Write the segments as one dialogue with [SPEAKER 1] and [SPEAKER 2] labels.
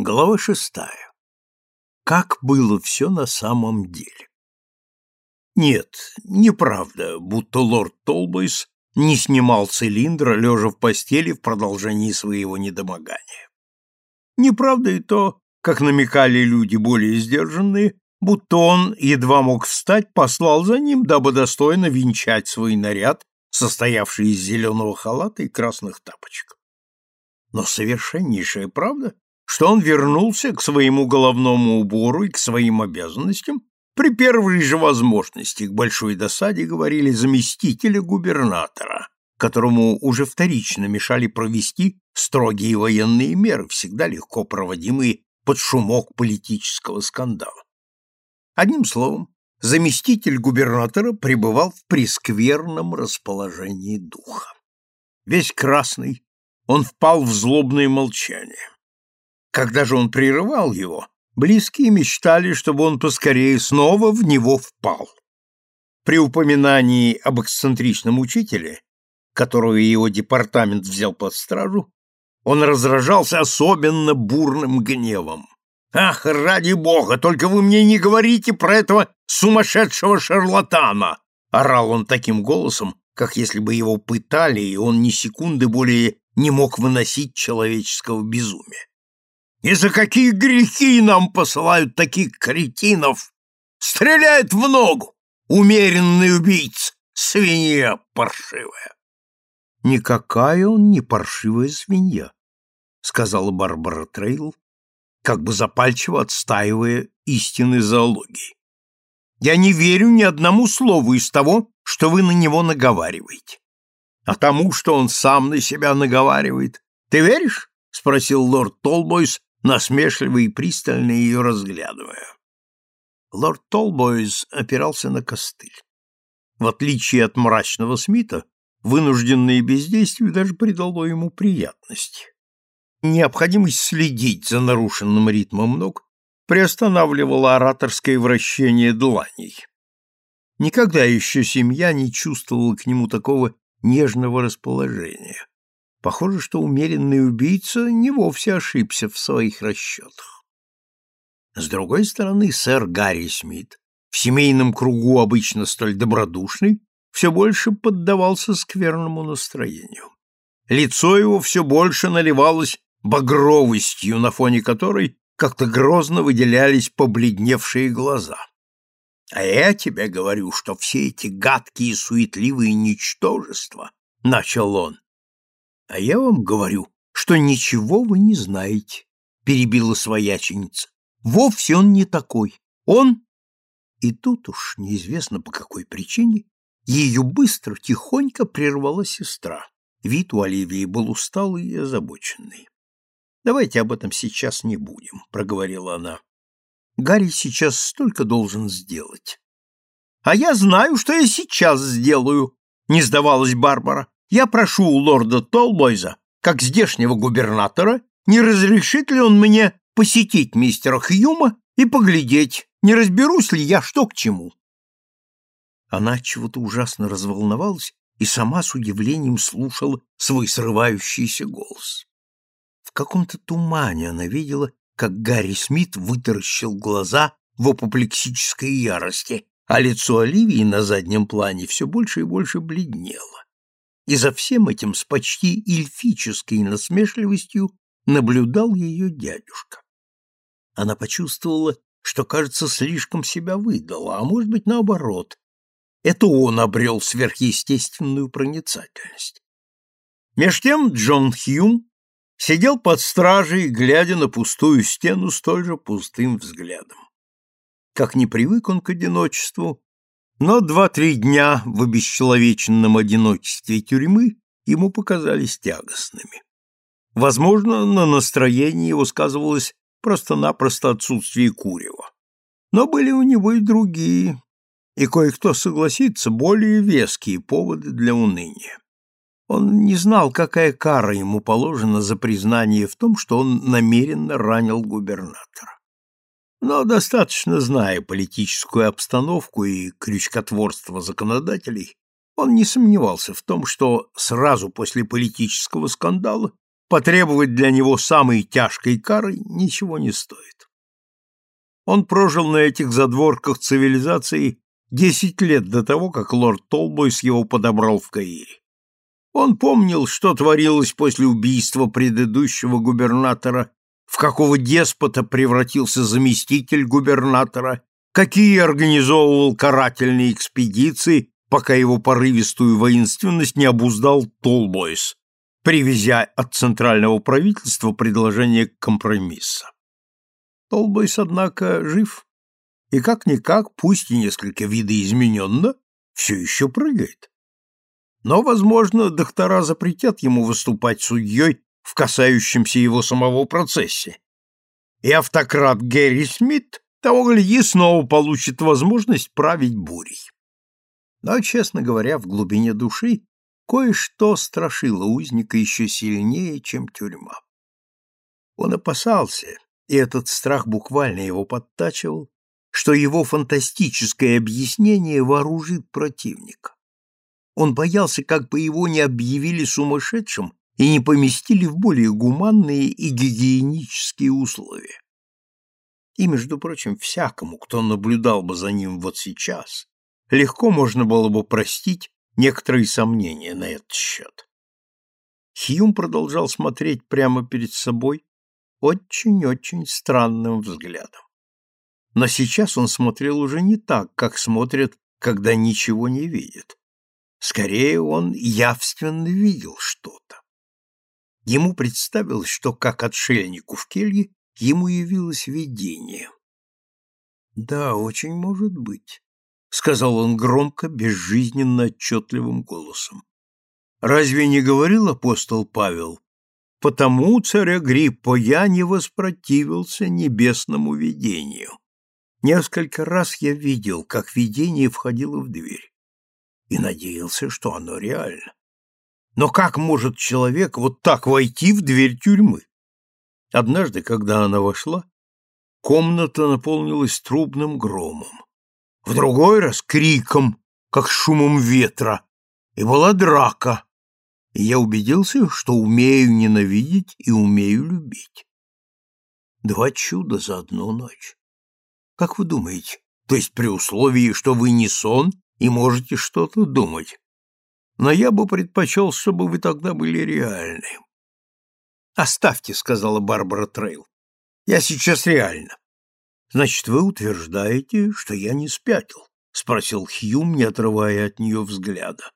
[SPEAKER 1] Глава шестая. Как было все на самом деле? Нет, неправда, будто лорд Толбойс не снимал цилиндра, лежа в постели в продолжении своего недомогания. Неправда и то, как намекали люди более сдержанные, будто он, едва мог встать, послал за ним, дабы достойно венчать свой наряд, состоявший из зеленого халата и красных тапочек. Но совершеннейшая правда что он вернулся к своему головному убору и к своим обязанностям при первой же возможности, к большой досаде говорили заместителя губернатора, которому уже вторично мешали провести строгие военные меры, всегда легко проводимые под шумок политического скандала. Одним словом, заместитель губернатора пребывал в прескверном расположении духа. Весь красный, он впал в злобное молчание. Когда же он прерывал его, близкие мечтали, чтобы он поскорее снова в него впал. При упоминании об эксцентричном учителе, которого его департамент взял под стражу, он разражался особенно бурным гневом. «Ах, ради бога, только вы мне не говорите про этого сумасшедшего шарлатана!» Орал он таким голосом, как если бы его пытали, и он ни секунды более не мог выносить человеческого безумия. И за какие грехи нам посылают таких кретинов? Стреляет в ногу! Умеренный убийца! Свинья паршивая!»
[SPEAKER 2] «Никакая он не паршивая свинья», — сказала Барбара Трейл, как бы запальчиво отстаивая истины зоологии. «Я не верю ни одному слову из того, что вы на него наговариваете. А тому, что он сам на себя наговаривает, ты веришь?» — спросил лорд Толбойс, насмешливо и пристально ее разглядывая. Лорд Толбойз опирался на костыль. В отличие от мрачного Смита, вынужденное бездействие даже придало ему приятности. Необходимость следить за нарушенным ритмом ног приостанавливала ораторское вращение дланей. Никогда еще семья не чувствовала к нему такого нежного расположения. Похоже, что умеренный убийца не вовсе ошибся в своих расчетах. С другой стороны, сэр Гарри Смит, в семейном кругу обычно столь добродушный, все больше поддавался скверному настроению. Лицо его все больше наливалось багровостью, на фоне которой как-то грозно выделялись побледневшие глаза. «А я тебе говорю, что все эти гадкие суетливые ничтожества», — начал он, а я вам говорю, что ничего вы не знаете, перебила свояченица. Вовсе он не такой. Он и тут уж неизвестно по какой причине ее быстро тихонько прервала сестра. Вид у Оливии был усталый и озабоченный. Давайте об этом сейчас не будем, проговорила она. Гарри сейчас столько должен сделать. А я знаю, что я сейчас сделаю, не сдавалась Барбара. Я прошу у лорда Толбойза, как здешнего губернатора, не разрешит ли он мне посетить мистера Хьюма и поглядеть, не разберусь ли я, что к чему. Она чего-то ужасно разволновалась и сама с удивлением слушала свой срывающийся голос. В каком-то тумане она видела, как Гарри Смит вытаращил глаза в апоплексической ярости, а лицо Оливии на заднем плане все больше и больше бледнело и за всем этим с почти эльфической насмешливостью наблюдал ее дядюшка. Она почувствовала, что, кажется, слишком себя выдала, а может быть, наоборот. Это он обрел сверхъестественную проницательность. Меж тем Джон Хьюм сидел под стражей, глядя на пустую стену столь же пустым взглядом. Как не привык он к одиночеству, но два-три дня в обесчеловеченном одиночестве тюрьмы ему показались тягостными. Возможно, на настроении его сказывалось просто-напросто отсутствие курева. Но были у него и другие, и кое-кто согласится, более веские поводы для уныния. Он не знал, какая кара ему положена за признание в том, что он намеренно ранил губернатора. Но достаточно зная политическую обстановку и крючкотворство законодателей, он не сомневался в том, что сразу после политического скандала
[SPEAKER 1] потребовать для него самой тяжкой кары ничего не стоит. Он прожил на этих задворках цивилизации десять лет до того, как лорд Толбойс его подобрал в Каире. Он помнил, что творилось после убийства предыдущего губернатора, в какого деспота превратился заместитель губернатора, какие организовывал карательные экспедиции, пока его порывистую воинственность не обуздал Толбойс, привезя от центрального правительства предложение компромисса. Толбойс, однако, жив, и как-никак, пусть и несколько видоизмененно, все еще прыгает. Но, возможно, доктора запретят ему выступать судьей в касающемся его самого процессе. И автократ Гэри Смит, того гляди, снова получит возможность править бурей. Но, честно говоря, в глубине души кое-что страшило узника еще сильнее, чем тюрьма. Он опасался, и этот страх буквально его подтачивал, что его фантастическое объяснение вооружит противника. Он боялся, как бы его не объявили сумасшедшим и не поместили в более гуманные и гигиенические условия. И, между прочим, всякому, кто наблюдал бы за ним вот сейчас, легко можно было бы простить некоторые сомнения на этот счет. Хьюм продолжал смотреть прямо перед собой очень-очень странным взглядом. Но сейчас он смотрел уже не так, как смотрят, когда ничего не видят. Скорее, он явственно видел что-то. Ему представилось, что, как отшельнику в келье, ему явилось видение. «Да, очень может быть», — сказал он громко, безжизненно отчетливым голосом. «Разве не говорил апостол Павел? Потому, царя Гриппо, я не воспротивился небесному видению. Несколько раз я видел, как видение входило в дверь и надеялся, что оно реально. Но как может человек вот так войти в дверь тюрьмы? Однажды, когда она вошла, комната наполнилась трубным громом. В другой раз — криком, как шумом ветра, и была драка. И я убедился, что умею ненавидеть и умею любить. Два чуда за одну ночь. Как вы думаете, то есть при условии, что вы не сон и можете что-то думать. Но я бы предпочел, чтобы вы тогда были реальны. «Оставьте», — сказала Барбара Трейл. «Я сейчас реально». «Значит, вы утверждаете, что я не спятил?» — спросил Хьюм, не отрывая от нее взгляда.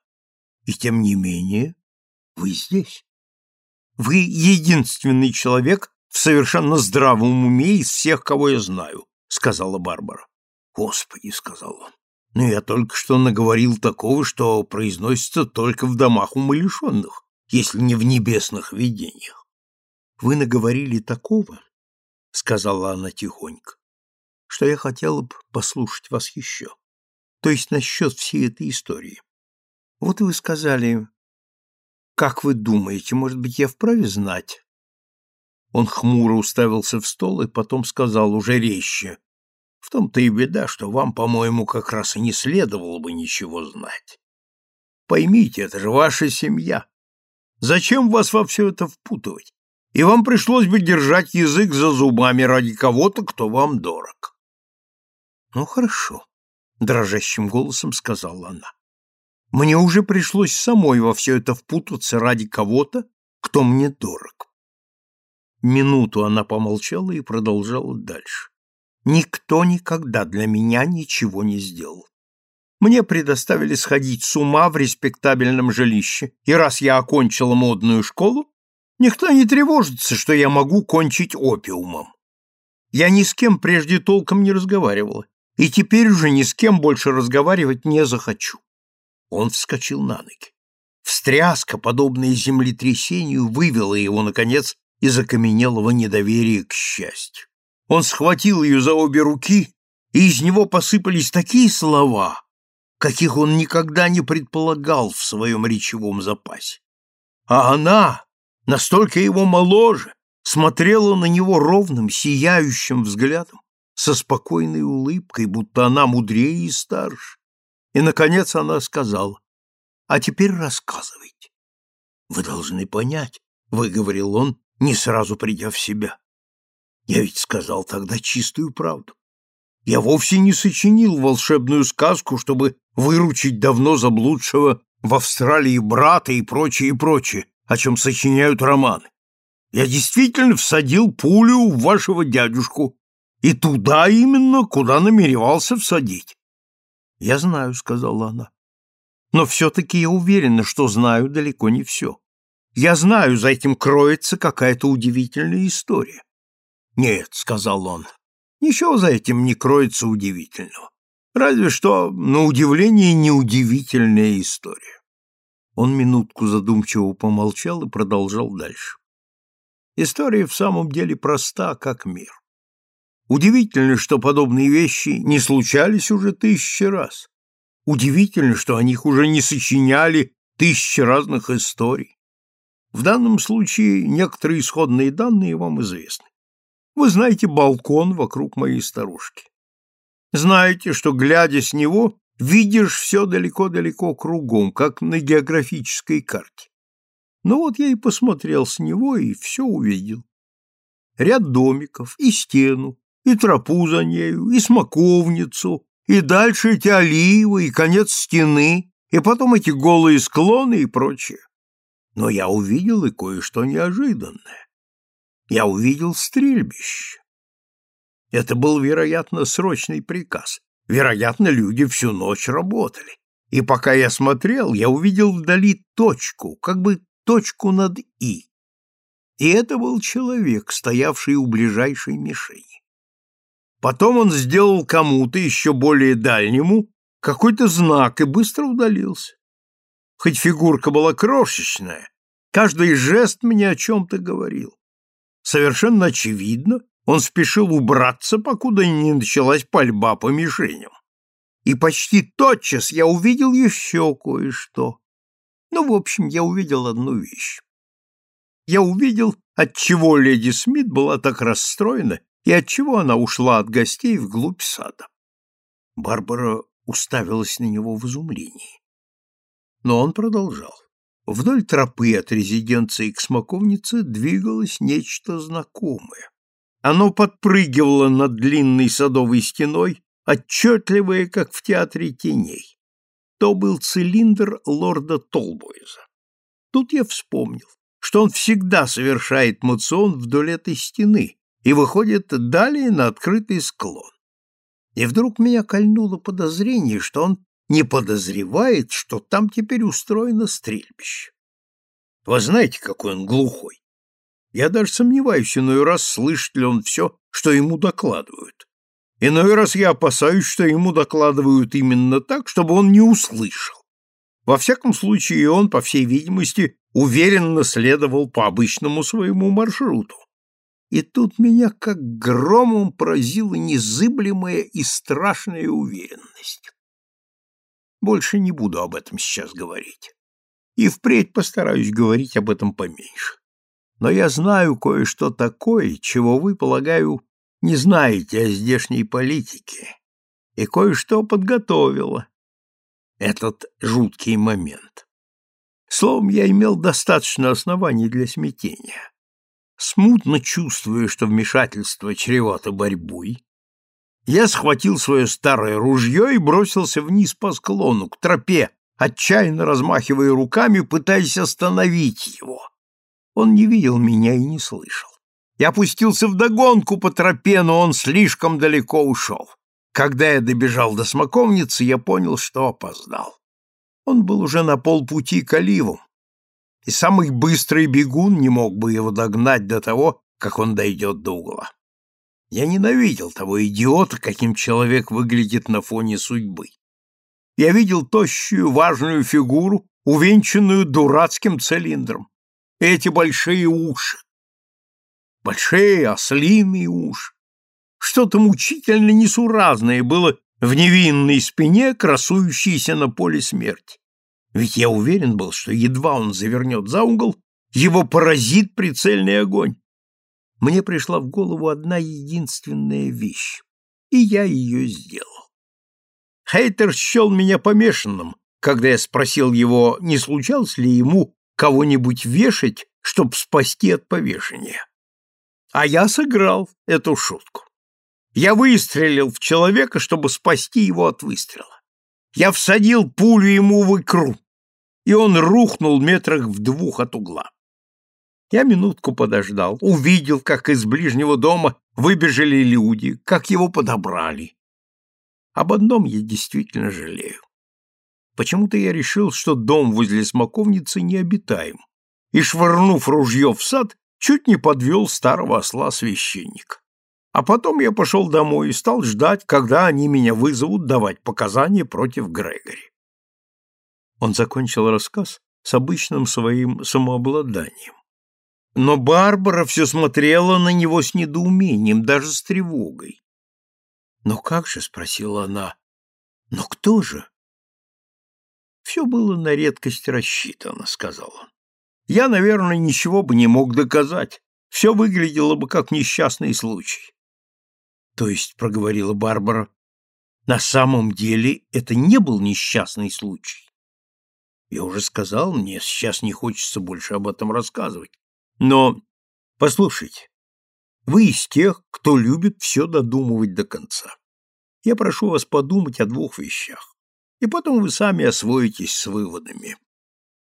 [SPEAKER 1] «И тем не менее, вы здесь. Вы единственный человек в совершенно здравом уме из всех, кого я знаю», — сказала Барбара. «Господи», — сказал он, но я только что наговорил такого, что произносится только в домах умалишенных, если не в небесных видениях. Вы наговорили такого, — сказала она тихонько, — что я хотела бы послушать вас еще. То есть насчет всей этой истории. Вот вы сказали, как вы думаете, может быть, я вправе знать? Он хмуро уставился в стол и потом сказал уже резче. Том-то и беда, что вам, по-моему, как раз и не следовало бы ничего знать. Поймите, это же ваша семья. Зачем вас во все это впутывать? И вам пришлось бы держать язык за зубами ради кого-то, кто вам дорог. Ну, хорошо, — дрожащим голосом сказала она. Мне уже пришлось самой во все это впутаться ради кого-то, кто мне дорог. Минуту она помолчала и продолжала дальше. Никто никогда для меня ничего не сделал. Мне предоставили сходить с ума в респектабельном жилище, и раз я окончила модную школу, никто не тревожится, что я могу кончить опиумом. Я ни с кем прежде толком не разговаривала, и теперь уже ни с кем больше разговаривать не захочу. Он вскочил на ноги. Встряска, подобная землетрясению, вывела его, наконец, из окаменелого недоверия к счастью. Он схватил ее за обе руки, и из него посыпались такие слова, каких он никогда не предполагал в своем речевом запасе. А она, настолько его моложе, смотрела на него ровным, сияющим взглядом, со спокойной улыбкой, будто она мудрее и старше. И, наконец, она сказала, «А теперь рассказывайте. Вы должны понять, выговорил он, не сразу придя в себя. Я ведь сказал тогда чистую правду. Я вовсе не сочинил волшебную сказку, чтобы выручить давно заблудшего в Австралии брата и прочее, и прочее, о чем сочиняют романы. Я действительно всадил пулю в вашего дядюшку, и туда именно, куда намеревался всадить. — Я знаю, — сказала она. — Но все-таки я уверена, что знаю далеко не все. Я знаю, за этим кроется какая-то удивительная история. — Нет, — сказал он, — ничего за этим не кроется удивительного. Разве что, на удивление, неудивительная история. Он минутку задумчиво помолчал и продолжал дальше. История в самом деле проста, как мир. Удивительно, что подобные вещи не случались уже тысячи раз. Удивительно, что о них уже не сочиняли тысячи разных историй. В данном случае некоторые исходные данные вам известны. Вы знаете балкон вокруг моей старушки. Знаете, что, глядя с него, видишь все далеко-далеко кругом, как на географической карте. Ну вот я и посмотрел с него и все увидел. Ряд домиков, и стену, и тропу за нею, и смоковницу, и дальше эти оливы, и конец стены, и потом эти голые склоны и прочее. Но я увидел и кое-что неожиданное. Я увидел стрельбище. Это был, вероятно, срочный приказ. Вероятно, люди всю ночь работали. И пока я смотрел, я увидел вдали точку, как бы точку над «и». И это был человек, стоявший у ближайшей мишени. Потом он сделал кому-то, еще более дальнему, какой-то знак и быстро удалился. Хоть фигурка была крошечная, каждый жест мне о чем-то говорил. Совершенно очевидно, он спешил убраться, покуда не началась пальба по мишеням. И почти тотчас я увидел еще кое-что. Ну, в общем, я увидел одну вещь. Я увидел, отчего леди Смит была так расстроена и отчего она ушла от гостей вглубь сада. Барбара уставилась на него в изумлении. Но он продолжал. Вдоль тропы от резиденции к смоковнице двигалось нечто знакомое. Оно подпрыгивало над длинной садовой стеной, отчетливое, как в театре теней. То был цилиндр лорда Толбойза. Тут я вспомнил, что он всегда совершает мацион вдоль этой стены, и выходит далее на открытый склон. И вдруг меня кольнуло подозрение, что он не подозревает, что там теперь устроено стрельбище. Вы знаете, какой он глухой. Я даже сомневаюсь иной раз, слышит ли он все, что ему докладывают. Иной раз я опасаюсь, что ему докладывают именно так, чтобы он не услышал. Во всяком случае, он, по всей видимости, уверенно следовал по обычному своему маршруту. И тут меня как громом поразила незыблемая и страшная уверенность. Больше не буду об этом сейчас говорить. И впредь постараюсь говорить об этом поменьше. Но я знаю кое-что такое, чего вы, полагаю, не знаете о здешней политике, и кое-что подготовила этот жуткий момент. Словом, я имел достаточно оснований для смятения смутно чувствуя, что вмешательство чревато борьбой, я схватил свое старое ружье и бросился вниз по склону, к тропе, отчаянно размахивая руками, пытаясь остановить его. Он не видел меня и не слышал. Я опустился вдогонку по тропе, но он слишком далеко ушел. Когда я добежал до смоковницы, я понял, что опоздал. Он был уже на полпути к оливам, и самый быстрый бегун не мог бы его догнать до того, как он дойдет до угла. Я ненавидел того идиота, каким человек выглядит на фоне судьбы. Я видел тощую, важную фигуру, увенчанную дурацким цилиндром. Эти большие уши. Большие ослиные уши. Что-то мучительно несуразное было в невинной спине, красующейся на поле смерти. Ведь я уверен был, что едва он завернет за угол, его поразит прицельный огонь. Мне пришла в голову одна единственная вещь, и я ее сделал. Хейтер счел меня помешанным, когда я спросил его, не случалось ли ему кого-нибудь вешать чтобы спасти от повешения. А я сыграл эту шутку. Я выстрелил в человека, чтобы спасти его от выстрела. Я всадил пулю ему в икру, и он рухнул метрах в двух от угла. Я минутку подождал, увидел, как из ближнего дома выбежали люди, как его подобрали. Об одном я действительно жалею. Почему-то я решил, что дом возле смоковницы необитаем, и, швырнув ружье в сад, чуть не подвел старого осла священника. А потом я пошел домой и стал ждать, когда они меня вызовут давать показания против Грегори. Он закончил рассказ с обычным своим самообладанием. Но Барбара все смотрела на него с недоумением, даже с тревогой. «Но как же?» — спросила она. «Но кто же?» «Все было на редкость рассчитано», — сказал он. «Я, наверное, ничего бы не мог доказать. Все выглядело бы как несчастный случай». «То есть», — проговорила Барбара, — «на самом деле это не был несчастный случай?» «Я уже сказал, мне сейчас не хочется больше об этом рассказывать. Но, послушайте, вы из тех, кто любит все додумывать до конца. Я прошу вас подумать о двух вещах, и потом вы сами освоитесь с выводами.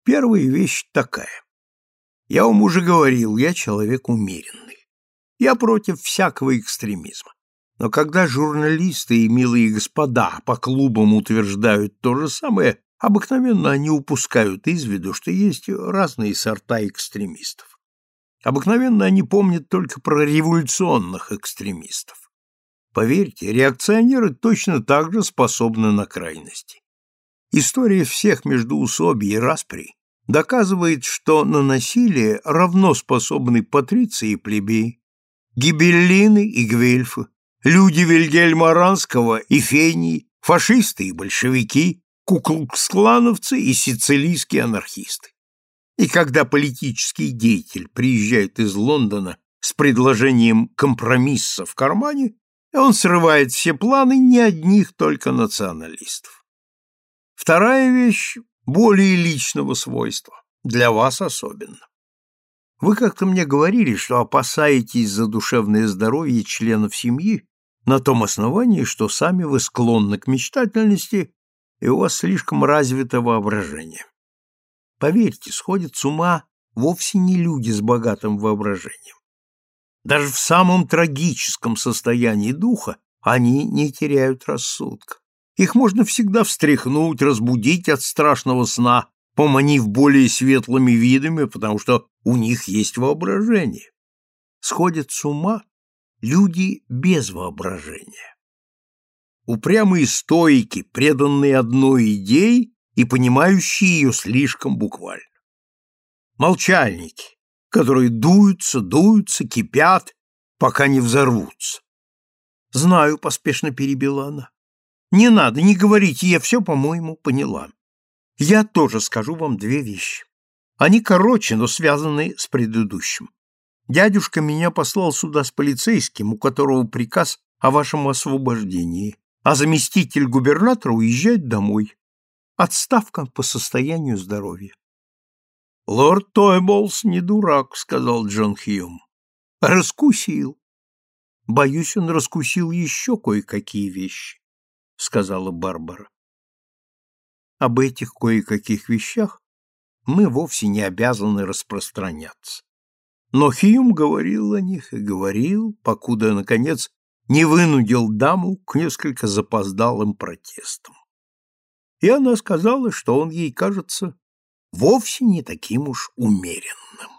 [SPEAKER 1] Первая вещь такая. Я вам уже говорил, я человек умеренный. Я против всякого экстремизма. Но когда журналисты и милые господа по клубам утверждают то же самое, обыкновенно они упускают из виду, что есть разные сорта экстремистов. Обыкновенно они помнят только про революционных экстремистов. Поверьте, реакционеры точно так же способны на крайности. История всех междоусобий и распри доказывает, что на насилие равно способны патриции и плебеи, гибеллины и гвельфы, люди Вильгельма Аранского и Фении, фашисты и большевики, куклукс-клановцы и сицилийские анархисты. И когда политический деятель приезжает из Лондона с предложением компромисса в кармане, он срывает все планы не одних только националистов. Вторая вещь более личного свойства, для вас особенно. Вы как-то мне говорили, что опасаетесь за душевное здоровье членов семьи на том основании, что сами вы склонны к мечтательности и у вас слишком развито воображение. Поверьте, сходят с ума вовсе не люди с богатым воображением. Даже в самом трагическом состоянии духа они не теряют рассудка. Их можно всегда встряхнуть, разбудить от страшного сна, поманив более светлыми видами, потому что у них есть воображение. Сходят с ума люди без воображения. Упрямые стойки, преданные одной идее и понимающие ее слишком буквально. Молчальники, которые дуются, дуются, кипят, пока не взорвутся. Знаю, поспешно перебила она. Не надо, не говорите, я все, по-моему, поняла. Я тоже скажу вам две вещи. Они короче, но связаны с предыдущим. Дядюшка меня послал сюда с полицейским, у которого приказ о вашем освобождении, а заместитель губернатора уезжает домой. Отставка по состоянию здоровья. Лорд Тойболс не дурак, сказал Джон Хьюм. Раскусил. Боюсь, он раскусил еще кое-какие вещи, сказала Барбара. Об этих кое-каких вещах мы вовсе не обязаны распространяться. Но Хьюм говорил о них и говорил, покуда, наконец, не вынудил даму к несколько запоздалым протестам. И она сказала, что он ей кажется вовсе не таким уж умеренным.